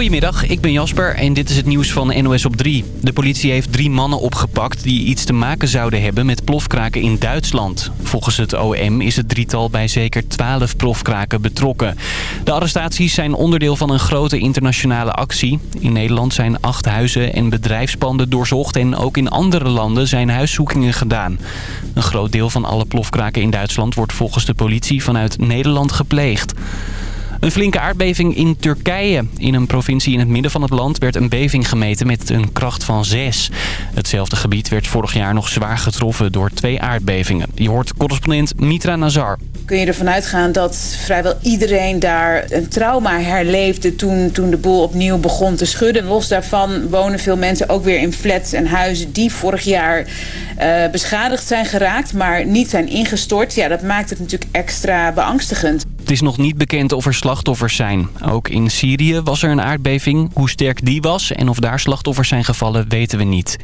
Goedemiddag, ik ben Jasper en dit is het nieuws van NOS op 3. De politie heeft drie mannen opgepakt die iets te maken zouden hebben met plofkraken in Duitsland. Volgens het OM is het drietal bij zeker 12 plofkraken betrokken. De arrestaties zijn onderdeel van een grote internationale actie. In Nederland zijn acht huizen en bedrijfspanden doorzocht en ook in andere landen zijn huiszoekingen gedaan. Een groot deel van alle plofkraken in Duitsland wordt volgens de politie vanuit Nederland gepleegd. Een flinke aardbeving in Turkije. In een provincie in het midden van het land werd een beving gemeten met een kracht van 6. Hetzelfde gebied werd vorig jaar nog zwaar getroffen door twee aardbevingen. Je hoort correspondent Mitra Nazar. Kun je ervan uitgaan dat vrijwel iedereen daar een trauma herleefde toen, toen de boel opnieuw begon te schudden. Los daarvan wonen veel mensen ook weer in flats en huizen die vorig jaar uh, beschadigd zijn geraakt, maar niet zijn ingestort. Ja, dat maakt het natuurlijk extra beangstigend. Het is nog niet bekend of er slachtoffers zijn. Ook in Syrië was er een aardbeving. Hoe sterk die was en of daar slachtoffers zijn gevallen weten we niet.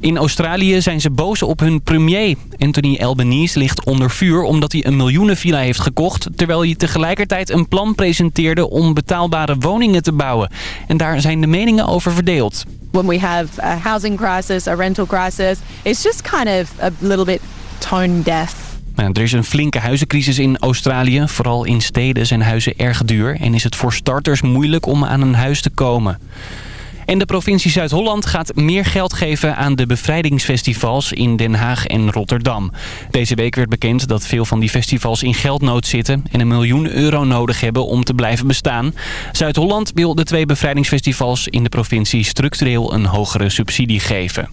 In Australië zijn ze boos op hun premier. Anthony Albanese ligt onder vuur omdat hij een miljoenenvilla heeft gekocht... terwijl hij tegelijkertijd een plan presenteerde om betaalbare woningen te bouwen. En daar zijn de meningen over verdeeld. When we have a housing crisis, a rental crisis, it's just kind of a little bit tone deaf. Nou, er is een flinke huizencrisis in Australië. Vooral in steden zijn huizen erg duur en is het voor starters moeilijk om aan een huis te komen. En de provincie Zuid-Holland gaat meer geld geven aan de bevrijdingsfestivals in Den Haag en Rotterdam. Deze week werd bekend dat veel van die festivals in geldnood zitten en een miljoen euro nodig hebben om te blijven bestaan. Zuid-Holland wil de twee bevrijdingsfestivals in de provincie structureel een hogere subsidie geven.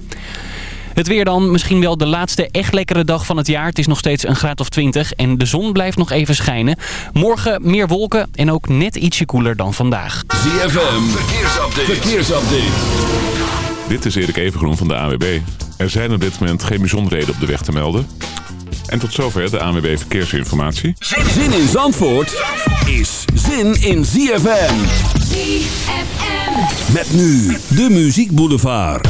Het weer dan, misschien wel de laatste echt lekkere dag van het jaar. Het is nog steeds een graad of 20 en de zon blijft nog even schijnen. Morgen meer wolken en ook net ietsje koeler dan vandaag. ZFM, verkeersupdate. verkeersupdate. Dit is Erik Evengroen van de AWB. Er zijn op dit moment geen bijzonderheden op de weg te melden. En tot zover de ANWB Verkeersinformatie. Zin in Zandvoort is zin in ZFM. ZFM. Met nu de Muziek Boulevard.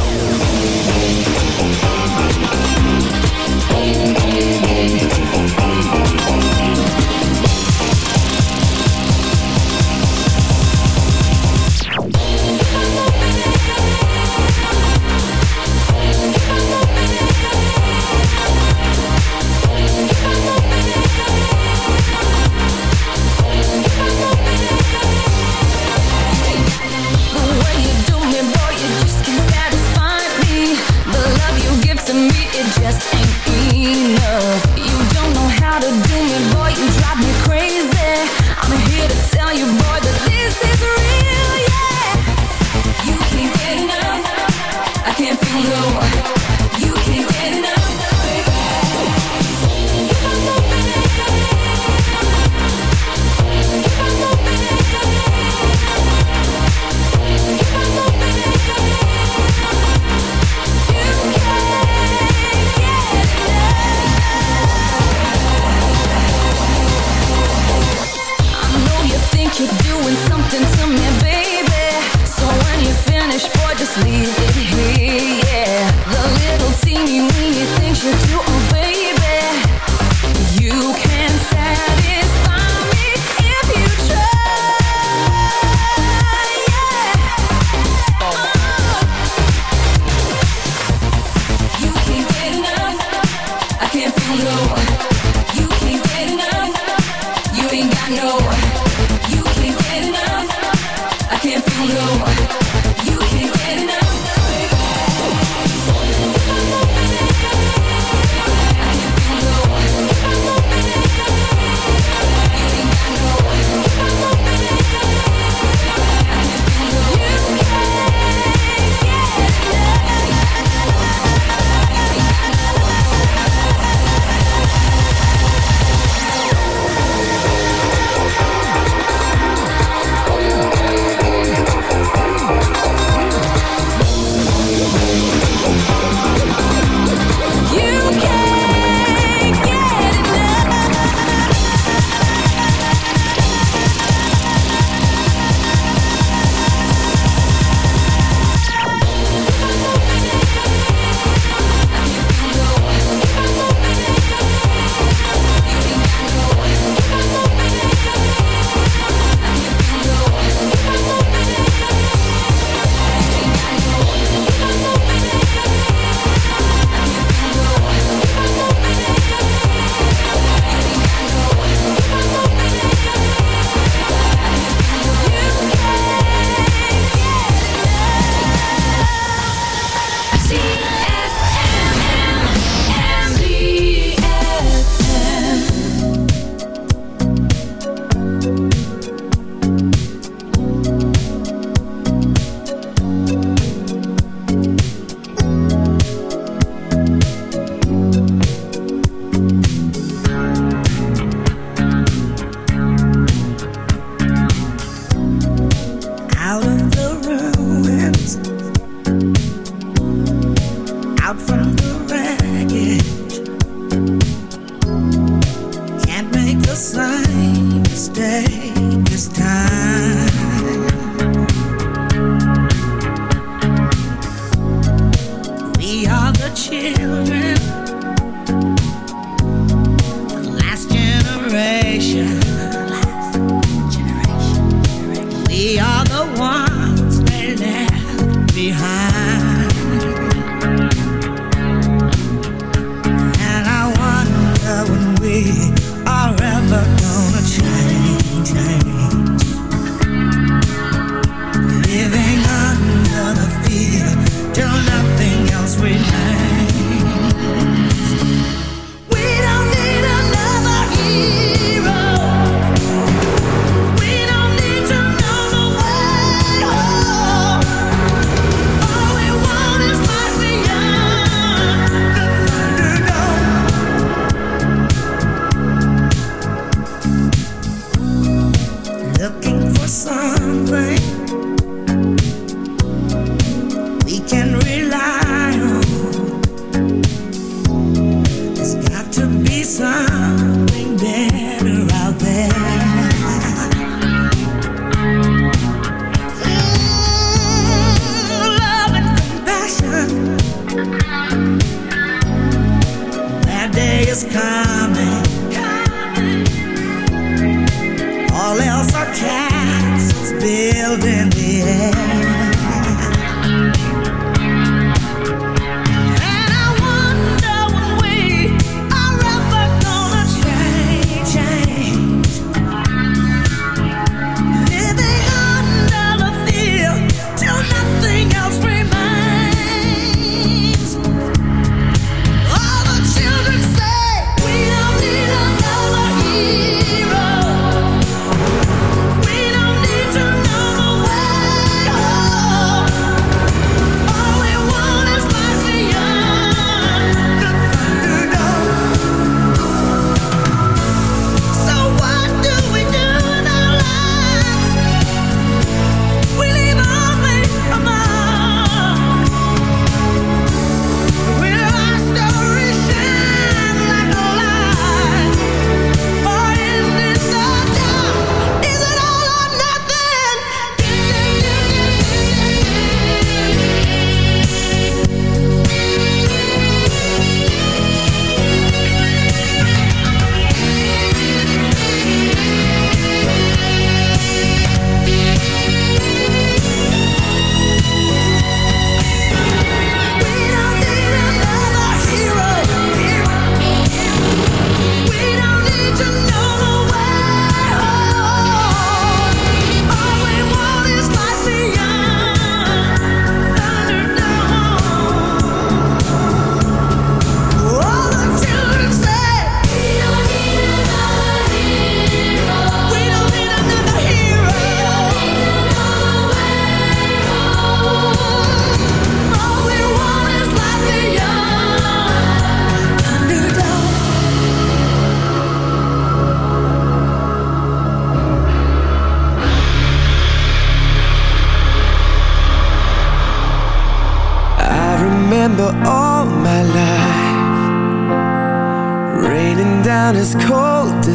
held in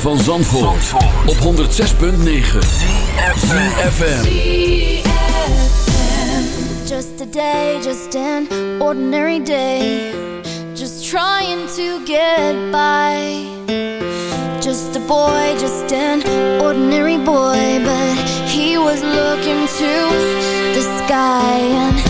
van Zandvoort, op 106.9 CFFM Just a day, just an ordinary day. Just trying to get by. Just a boy, just an ordinary boy. But he was looking to the sky and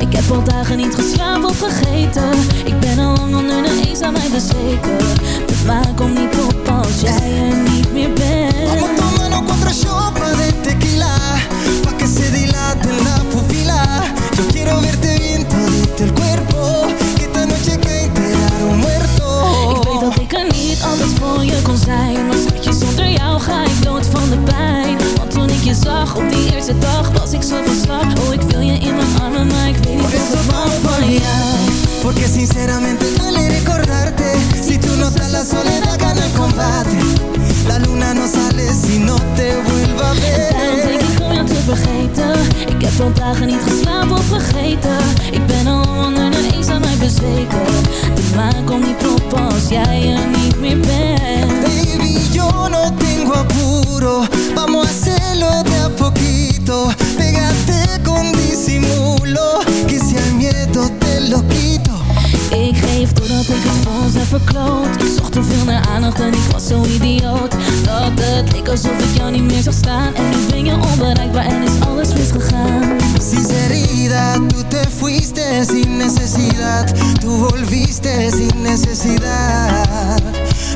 Ik heb al dagen niet geslapen of vergeten Ik ben al lang onder de eens aan mij bezweken. De maan komt niet op als jij er niet meer Vamos bent tomando cuatro shots de tequila. Pa' que se dilate la pupila Yo quiero verte bien todito el cuerpo. Que esta noche que enterar un muerto. Ik weet dat ik er niet altijd voor je kon zijn. Maar schatje, zonder jou ga ik dood van de pijn ik je zag op die eerste dag Was ik zo van slag. Oh, ik wil je in mijn armen Maar ik weet niet of ik hou van jou Porque sinceramente duele recordarte Si tú no estás la soledad gana el combate. La luna no sale si no te vuelva a Daarom ver denk ik om jou te vergeten. Ik heb al dagen niet geslapen of vergeten. Ik ben al onder de eens aan mij bezweken. De maan komt niet op als jij er niet meer bent. Baby, yo tengo apuro. Vamos a hacerlo de a poquito. Pégate con disimulo Que si hay miedo te lo quito. Ik geef doordat ik het ons heb verkloot. Ik zocht te veel naar aandacht en ik was zo idioot. Dat het leek alsof ik jou niet meer zag staan. En nu ben je onbereikbaar en is alles misgegaan. Sinceridad, tú te fuiste sin necesidad. Tú volviste sin necesidad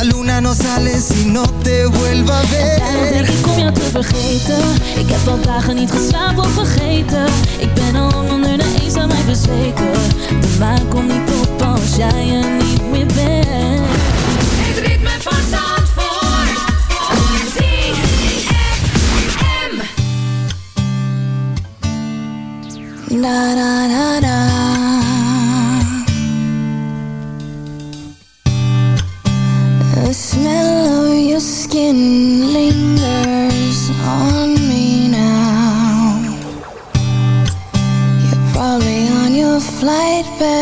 La luna no sale si no te vuelva a Daarom denk ver ik om jou te vergeten Ik heb al dagen niet geslapen of vergeten Ik ben al lang onder de eens aan mij bezweken De maan komt niet op als jij er niet meer bent Het ritme van Zandvoort. ZFM. Da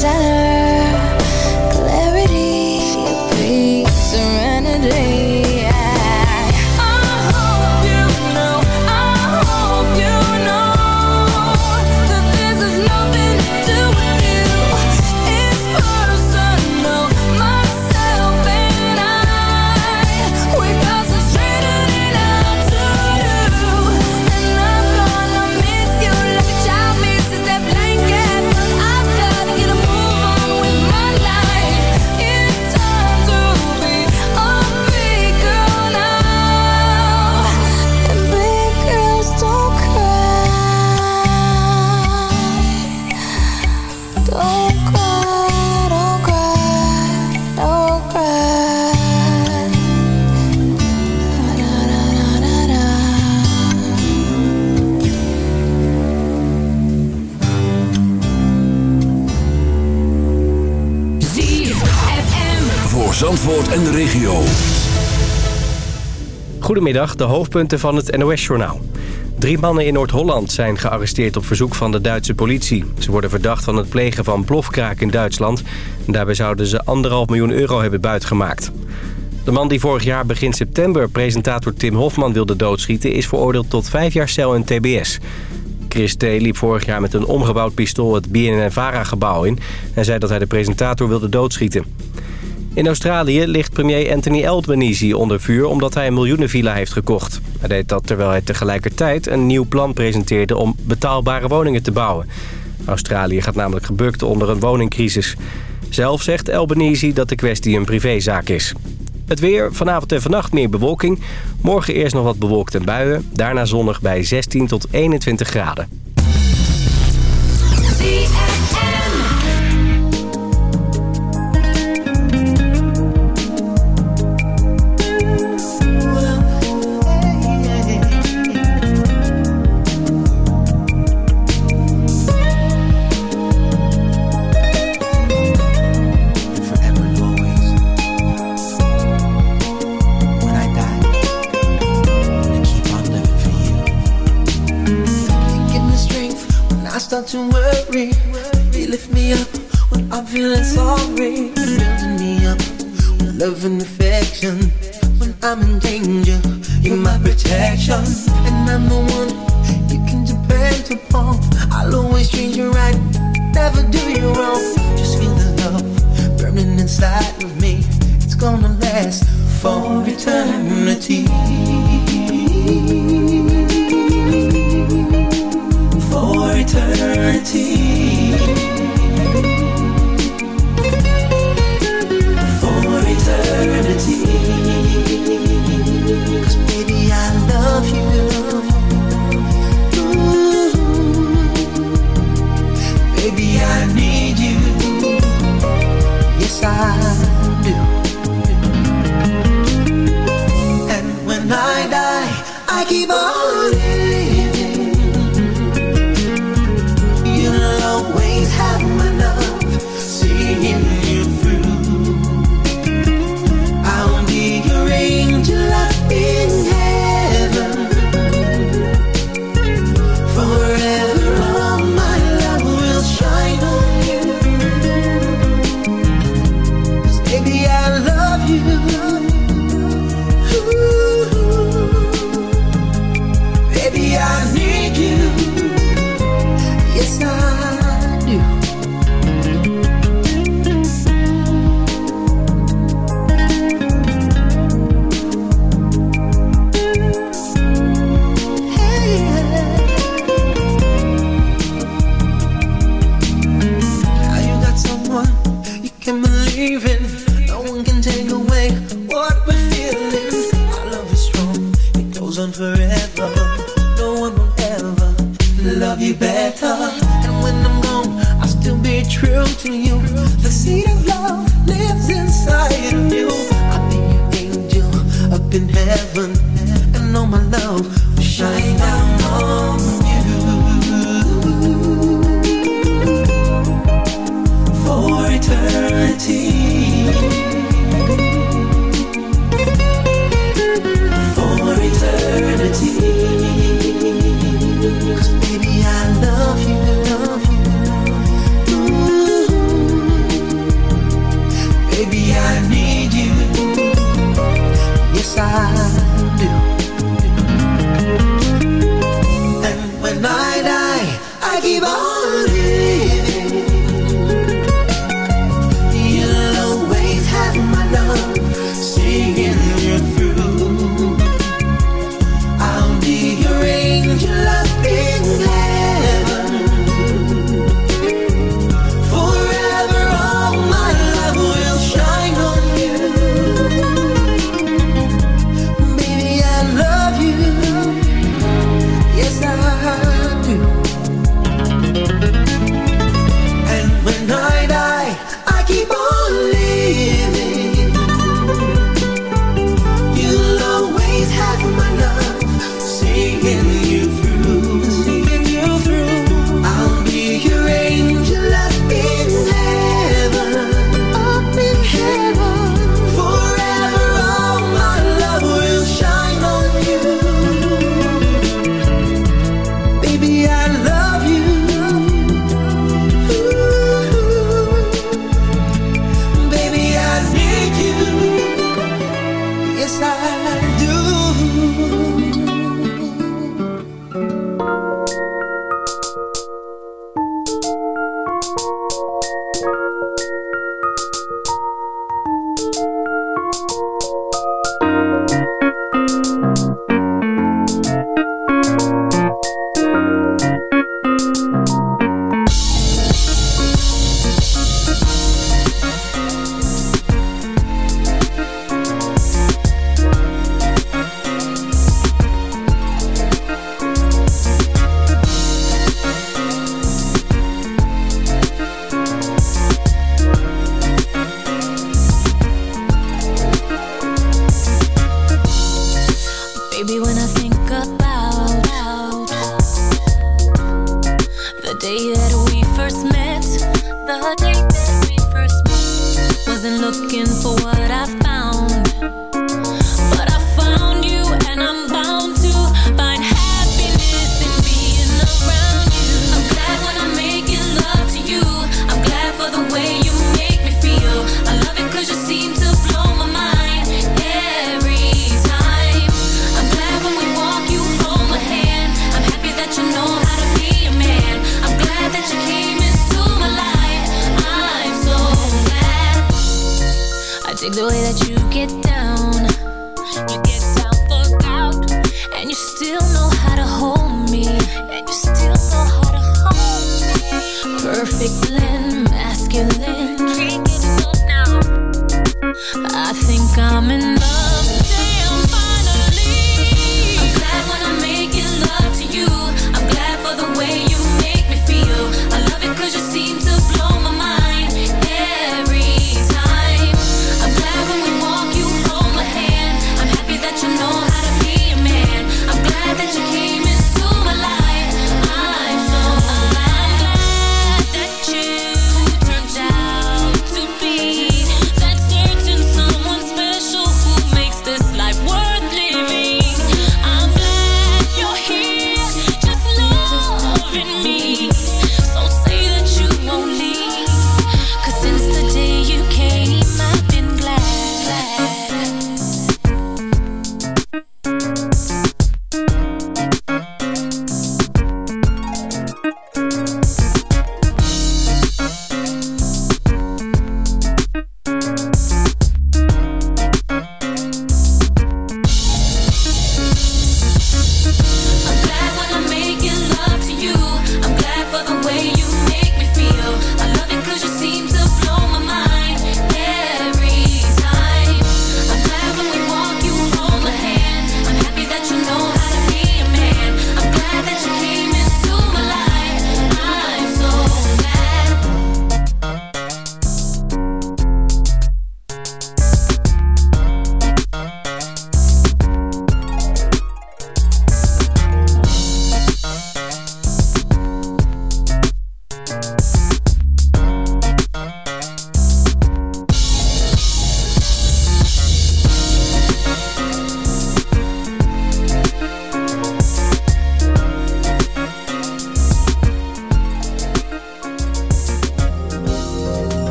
Center. Goedemiddag, de hoofdpunten van het NOS-journaal. Drie mannen in Noord-Holland zijn gearresteerd op verzoek van de Duitse politie. Ze worden verdacht van het plegen van plofkraak in Duitsland. Daarbij zouden ze anderhalf miljoen euro hebben buitgemaakt. De man die vorig jaar begin september presentator Tim Hofman wilde doodschieten... is veroordeeld tot vijf jaar cel en tbs. Chris T. liep vorig jaar met een omgebouwd pistool het BNNVARA-gebouw in... en zei dat hij de presentator wilde doodschieten. In Australië ligt premier Anthony Albanese onder vuur omdat hij een miljoenenvilla heeft gekocht. Hij deed dat terwijl hij tegelijkertijd een nieuw plan presenteerde om betaalbare woningen te bouwen. Australië gaat namelijk gebukt onder een woningcrisis. Zelf zegt Albanese dat de kwestie een privézaak is. Het weer, vanavond en vannacht meer bewolking. Morgen eerst nog wat bewolkt en buien. Daarna zonnig bij 16 tot 21 graden.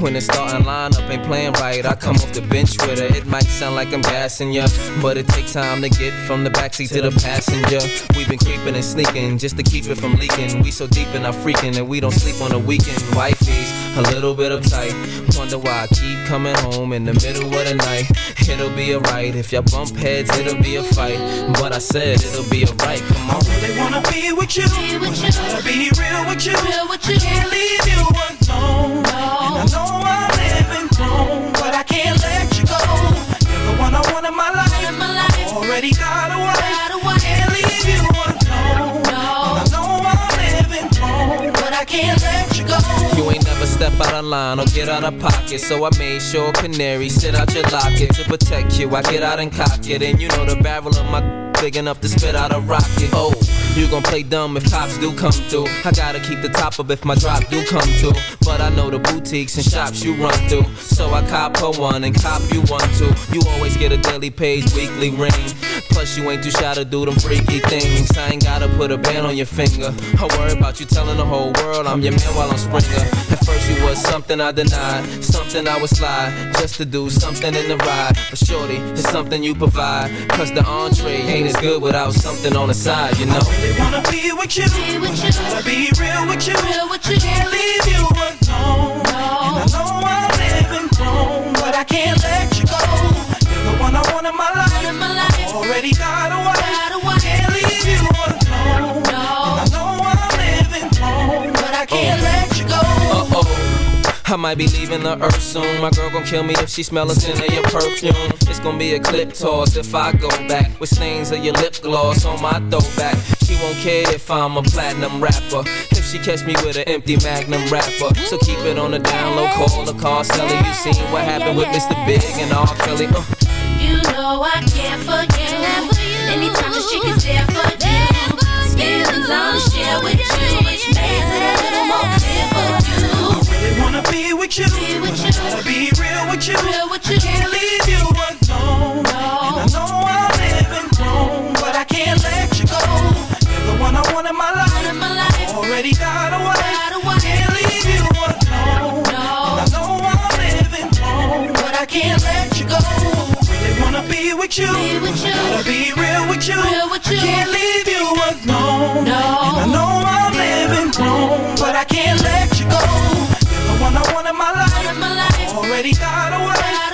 When the starting lineup ain't playing right, I come off the bench with her. It might sound like I'm gassing ya, but it takes time to get from the backseat to the passenger. We've been creeping and sneaking just to keep it from leaking. We so deep in our freaking and we don't sleep on the weekend. Wifey's a little bit uptight. Wonder why I keep coming home in the middle of the night. It'll be alright if y'all bump heads, it'll be a fight. But I said it'll be alright. Come on. I really wanna be with you. Be with you. Wanna be real with you. Real with you. I can't leave you alone. No. And I know I'm living wrong, but I can't let you go. You're the one I want in my life. In my life. Already got a. Got step out of line or get out of pocket. So I made sure canary sit out your locket to protect you. I get out and cock it, and you know the barrel of my big enough to spit out a rocket. Oh, you gon' play dumb if cops do come through. I gotta keep the top up if my drop do come through. But I know the boutiques and shops you run through. So I cop her one and cop you one too. You always get a daily page, weekly ring. Plus you ain't too shy to do them freaky things. I ain't gotta put a band on your finger. I worry about you telling the whole world I'm your man while I'm Springer. At first you was something I denied, something I would slide just to do something in the ride. But shorty, it's something you provide. Cause the entree ain't as good without something on the side, you know. I really wanna be with you. Be with you. Wanna be real with you. Real with you. I can't leave you alone. No. And I know I'm living wrong, but I can't let you go. You're the one I want in my life. In my. Already got a wife. Got a wife. Can't leave you alone. No. And I know I'm living wrong, but I can't let you go. Uh oh. I might be leaving the earth soon. My girl gon' kill me if she smell a scent of your perfume. It's gon' be a clip toss if I go back with stains of your lip gloss on my throwback. She won't care if I'm a platinum rapper. If she catch me with an empty magnum rapper. So keep it on the down low, call the car seller. You seen what happened with Mr. Big and R. Kelly? Uh. You know I care for you. Anytime chick is there for you. Feelings I wanna share with you. Which makes it a little more clear for you. really wanna be with you. Be with you. Wanna be real with you. Real with you. I can't leave you alone. No. And I know I'm living wrong, but I can't let you go. You're the one I want in my life. In my life. Already got a wife. Got a. Can't leave you alone. No. And I know I'm living wrong, but I can't let you go. Really wanna be with you. Be with you. Wanna be real with you. Real with you. I can't leave you alone. No. And I know I'm living wrong, but I can't let you go. You're the one I want in my life. In my life. Already got a wife. Got